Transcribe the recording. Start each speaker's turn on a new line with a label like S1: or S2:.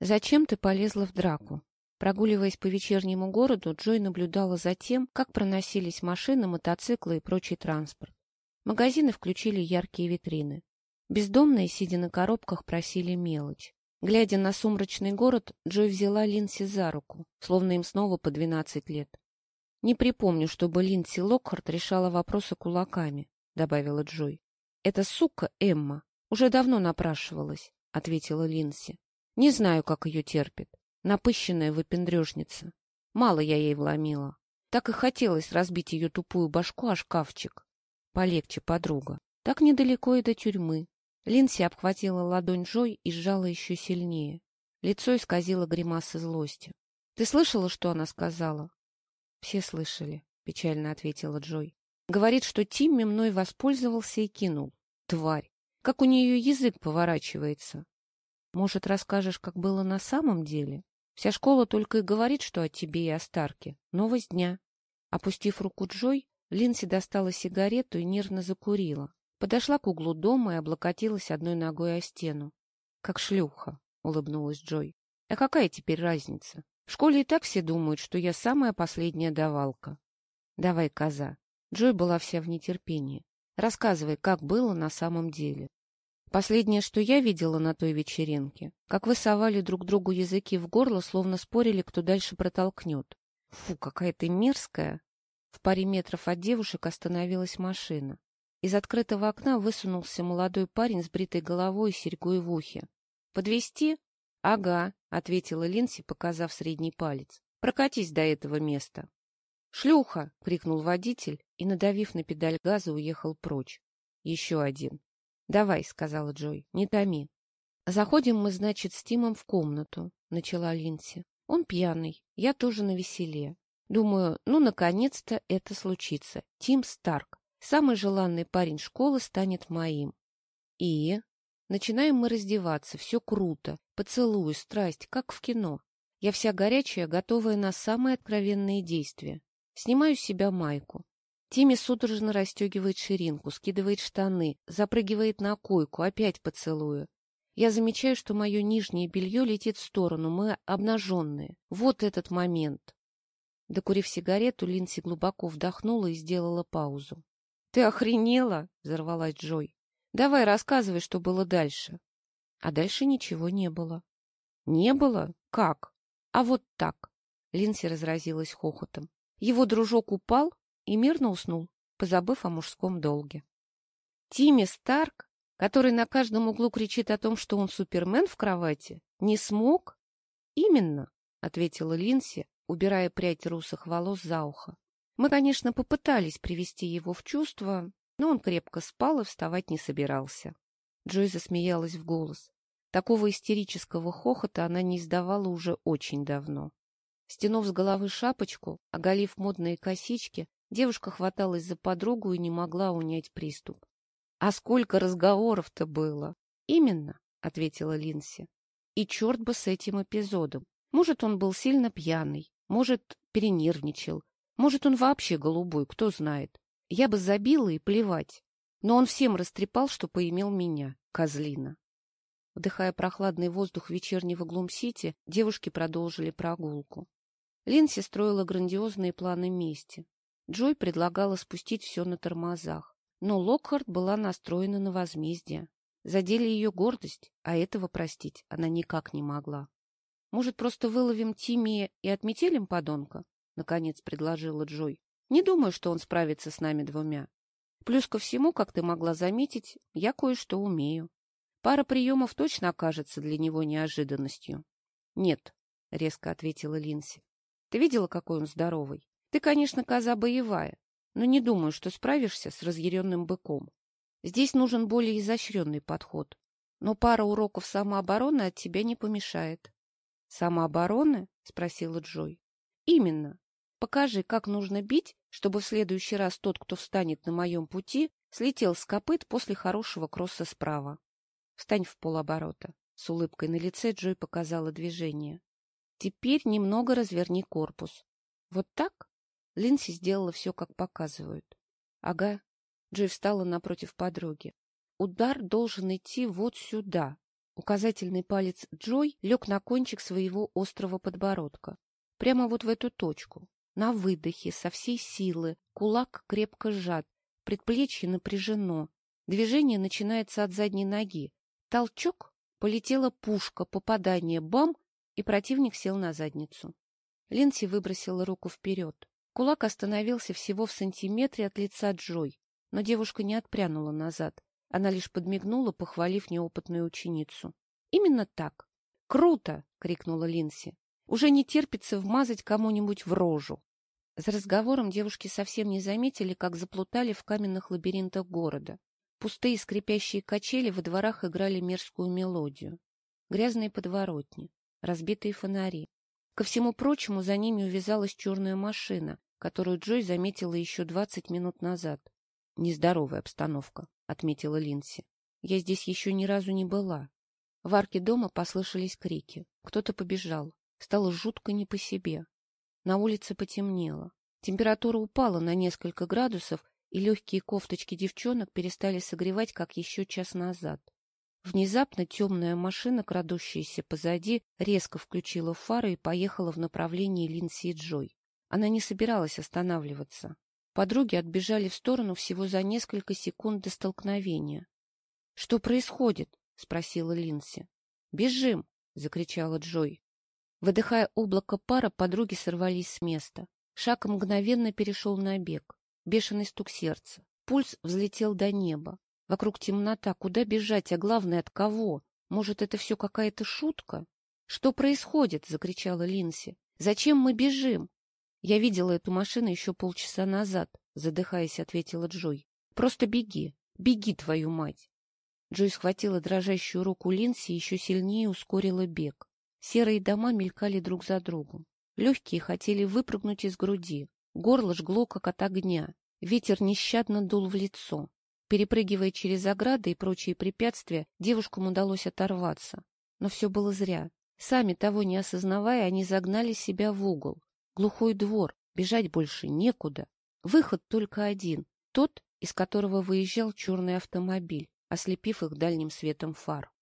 S1: Зачем ты полезла в драку? Прогуливаясь по вечернему городу, Джой наблюдала за тем, как проносились машины, мотоциклы и прочий транспорт. Магазины включили яркие витрины. Бездомные, сидя на коробках, просили мелочь. Глядя на сумрачный город, Джой взяла Линси за руку, словно им снова по двенадцать лет. — Не припомню, чтобы Линдси Локхарт решала вопросы кулаками, — добавила Джой. — Эта сука Эмма уже давно напрашивалась, — ответила Линси. — Не знаю, как ее терпит. Напыщенная выпендрежница. Мало я ей вломила. Так и хотелось разбить ее тупую башку о шкафчик. Полегче, подруга. Так недалеко и до тюрьмы. Линси обхватила ладонь Джой и сжала еще сильнее. Лицо исказило гримасы злости. — Ты слышала, что она сказала? — Все слышали, — печально ответила Джой. — Говорит, что Тимми мной воспользовался и кинул. Тварь! Как у нее язык поворачивается. Может, расскажешь, как было на самом деле? Вся школа только и говорит, что о тебе и о Старке. Новость дня. Опустив руку Джой, Линси достала сигарету и нервно закурила. Подошла к углу дома и облокотилась одной ногой о стену. — Как шлюха, — улыбнулась Джой. — А какая теперь разница? В школе и так все думают, что я самая последняя давалка. — Давай, коза. Джой была вся в нетерпении. Рассказывай, как было на самом деле. Последнее, что я видела на той вечеринке, как вы совали друг другу языки в горло, словно спорили, кто дальше протолкнет. Фу, какая ты мерзкая! В паре метров от девушек остановилась машина. Из открытого окна высунулся молодой парень с бритой головой и серьгой в ухе. «Подвезти?» «Ага», — ответила Линси, показав средний палец. «Прокатись до этого места». «Шлюха!» — крикнул водитель и, надавив на педаль газа, уехал прочь. Еще один. — Давай, — сказала Джой, — не томи. — Заходим мы, значит, с Тимом в комнату, — начала Линси. Он пьяный, я тоже на веселе. Думаю, ну, наконец-то это случится. Тим Старк, самый желанный парень школы, станет моим. И? Начинаем мы раздеваться, все круто, поцелуй, страсть, как в кино. Я вся горячая, готовая на самые откровенные действия. Снимаю с себя майку. Тимми судорожно расстегивает ширинку, скидывает штаны, запрыгивает на койку, опять поцелую. Я замечаю, что мое нижнее белье летит в сторону, мы обнаженные. Вот этот момент. Докурив сигарету, Линси глубоко вдохнула и сделала паузу. — Ты охренела? — взорвалась Джой. — Давай рассказывай, что было дальше. А дальше ничего не было. — Не было? Как? А вот так. Линси разразилась хохотом. Его дружок упал, и мирно уснул, позабыв о мужском долге. Тимми Старк, который на каждом углу кричит о том, что он супермен в кровати, не смог? Именно, — ответила Линси, убирая прядь русых волос за ухо. Мы, конечно, попытались привести его в чувство, но он крепко спал и вставать не собирался. Джой засмеялась в голос. Такого истерического хохота она не издавала уже очень давно. Стянув с головы шапочку, оголив модные косички, Девушка хваталась за подругу и не могла унять приступ. — А сколько разговоров-то было? — Именно, — ответила Линси. И черт бы с этим эпизодом. Может, он был сильно пьяный, может, перенервничал, может, он вообще голубой, кто знает. Я бы забила и плевать. Но он всем растрепал, что поимел меня, козлина. Вдыхая прохладный воздух вечернего Глум-Сити, девушки продолжили прогулку. Линси строила грандиозные планы мести. Джой предлагала спустить все на тормозах, но Локхарт была настроена на возмездие. Задели ее гордость, а этого простить она никак не могла. — Может, просто выловим Тимми и отметелим подонка? — наконец предложила Джой. — Не думаю, что он справится с нами двумя. Плюс ко всему, как ты могла заметить, я кое-что умею. Пара приемов точно окажется для него неожиданностью. — Нет, — резко ответила Линси. — Ты видела, какой он здоровый? Ты, конечно, коза боевая, но не думаю, что справишься с разъяренным быком. Здесь нужен более изощренный подход. Но пара уроков самообороны от тебя не помешает. — Самообороны? — спросила Джой. — Именно. Покажи, как нужно бить, чтобы в следующий раз тот, кто встанет на моем пути, слетел с копыт после хорошего кросса справа. Встань в полоборота. С улыбкой на лице Джой показала движение. Теперь немного разверни корпус. Вот так? Линси сделала все, как показывают. — Ага. Джой встала напротив подруги. — Удар должен идти вот сюда. Указательный палец Джой лег на кончик своего острого подбородка. Прямо вот в эту точку. На выдохе, со всей силы, кулак крепко сжат, предплечье напряжено. Движение начинается от задней ноги. Толчок, полетела пушка, попадание, бам, и противник сел на задницу. Линси выбросила руку вперед. Кулак остановился всего в сантиметре от лица Джой, но девушка не отпрянула назад. Она лишь подмигнула, похвалив неопытную ученицу. — Именно так. — Круто! — крикнула Линси. — Уже не терпится вмазать кому-нибудь в рожу. За разговором девушки совсем не заметили, как заплутали в каменных лабиринтах города. Пустые скрипящие качели во дворах играли мерзкую мелодию. Грязные подворотни, разбитые фонари. Ко всему прочему, за ними увязалась черная машина, которую Джой заметила еще двадцать минут назад. Нездоровая обстановка, — отметила Линси. Я здесь еще ни разу не была. В арке дома послышались крики. Кто-то побежал. Стало жутко не по себе. На улице потемнело. Температура упала на несколько градусов, и легкие кофточки девчонок перестали согревать, как еще час назад. Внезапно темная машина, крадущаяся позади, резко включила фары и поехала в направлении Линси и Джой. Она не собиралась останавливаться. Подруги отбежали в сторону всего за несколько секунд до столкновения. — Что происходит? — спросила Линси. — Бежим! — закричала Джой. Выдыхая облако пара, подруги сорвались с места. Шаг мгновенно перешел на бег. Бешеный стук сердца. Пульс взлетел до неба. Вокруг темнота. Куда бежать, а главное, от кого? Может, это все какая-то шутка? — Что происходит? — закричала Линси. — Зачем мы бежим? Я видела эту машину еще полчаса назад, задыхаясь, ответила Джой. Просто беги, беги, твою мать. Джой схватила дрожащую руку Линси и еще сильнее ускорила бег. Серые дома мелькали друг за другом. Легкие хотели выпрыгнуть из груди. Горло жгло, как от огня. Ветер нещадно дул в лицо. Перепрыгивая через ограды и прочие препятствия, девушкам удалось оторваться. Но все было зря. Сами того не осознавая, они загнали себя в угол. Глухой двор, бежать больше некуда. Выход только один, тот, из которого выезжал черный автомобиль, ослепив их дальним светом фар.